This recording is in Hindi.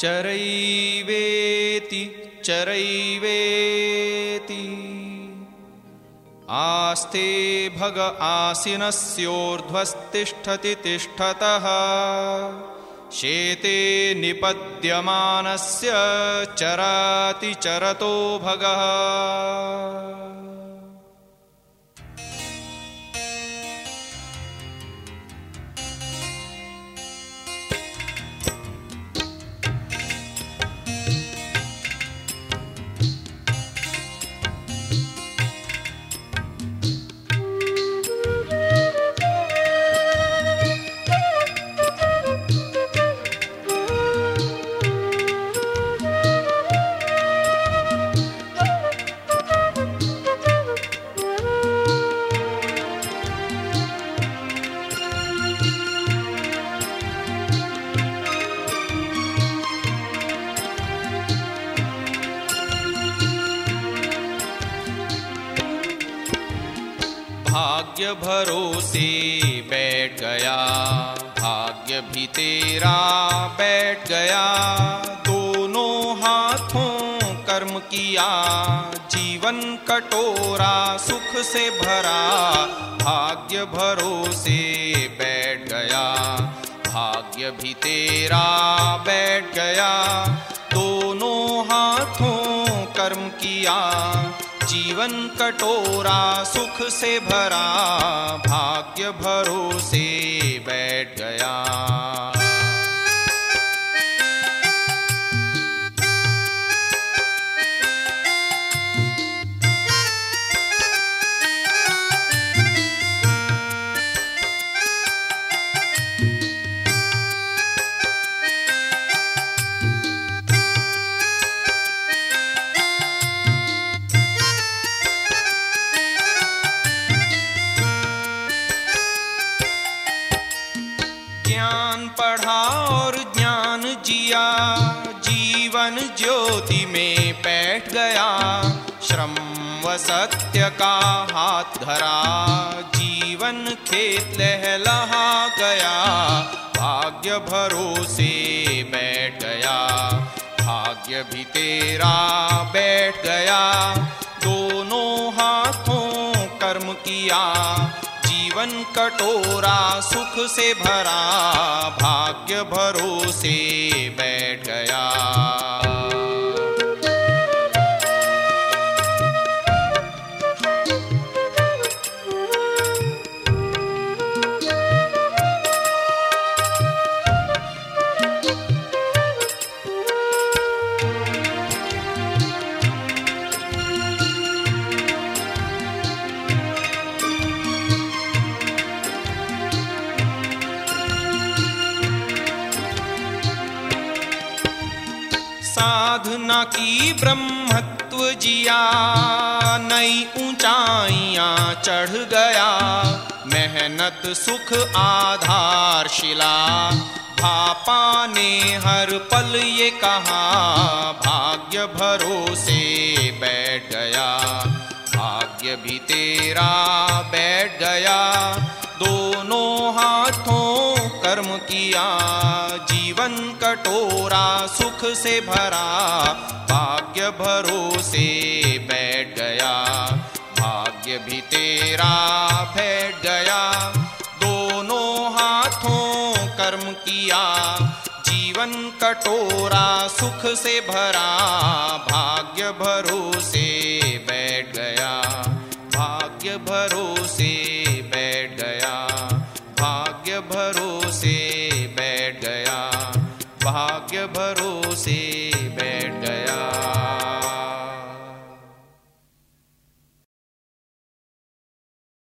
चरैवेति चरैवेति। आस्ते भग आसिनस्योर्ध्वस्तिष्ठति तिष्ठतः। शेते निपद्यमानस्य चराति चरतो भगः भाग्य भरोसे बैठ गया, भाग्य भी तेरा बैठ गया। दोनों हाथों कर्म किया, जीवन कटोरा सुख से भरा। भाग्य भरोसे बैठ गया, भाग्य भी तेरा बैठ गया। दोनों हाथों कर्म किया जीवन कटोरा सुख से भरा भाग्य भरोसे बैठ गया। जीवन ज्योति में बैठ गया। श्रम व सत्य का हाथ धरा। जीवन खेत लहलहा गया। भाग्य भरोसे बैठ गया। भाग्य भी तेरा बैठ गया। दोनों हाथों कर्म किया। जीवन कटोरा सुख से भरा। भाग्य भरोसे बैठ गया। साधना की ब्रह्मत्व जिया, नई ऊंचाइयाँ चढ़ गया। मेहनत, सुख, आधार, शिला, भापा ने हर पल ये कहा, भाग्य भरोसे बैठ गया। भाग्य भी तेरा बैठ गया, दोनों हाथों कर्म किया जीवन कटोरा सुख से भरा, भाग्य भरोसे बैठ गया। भाग्य भी तेरा बैठ गया। दोनों हाथों कर्म किया जीवन कटोरा सुख से भरा, भाग्य भरोसे बैठ गया। भाग्य भरोसे भाग्य भरोसे बैठ गया।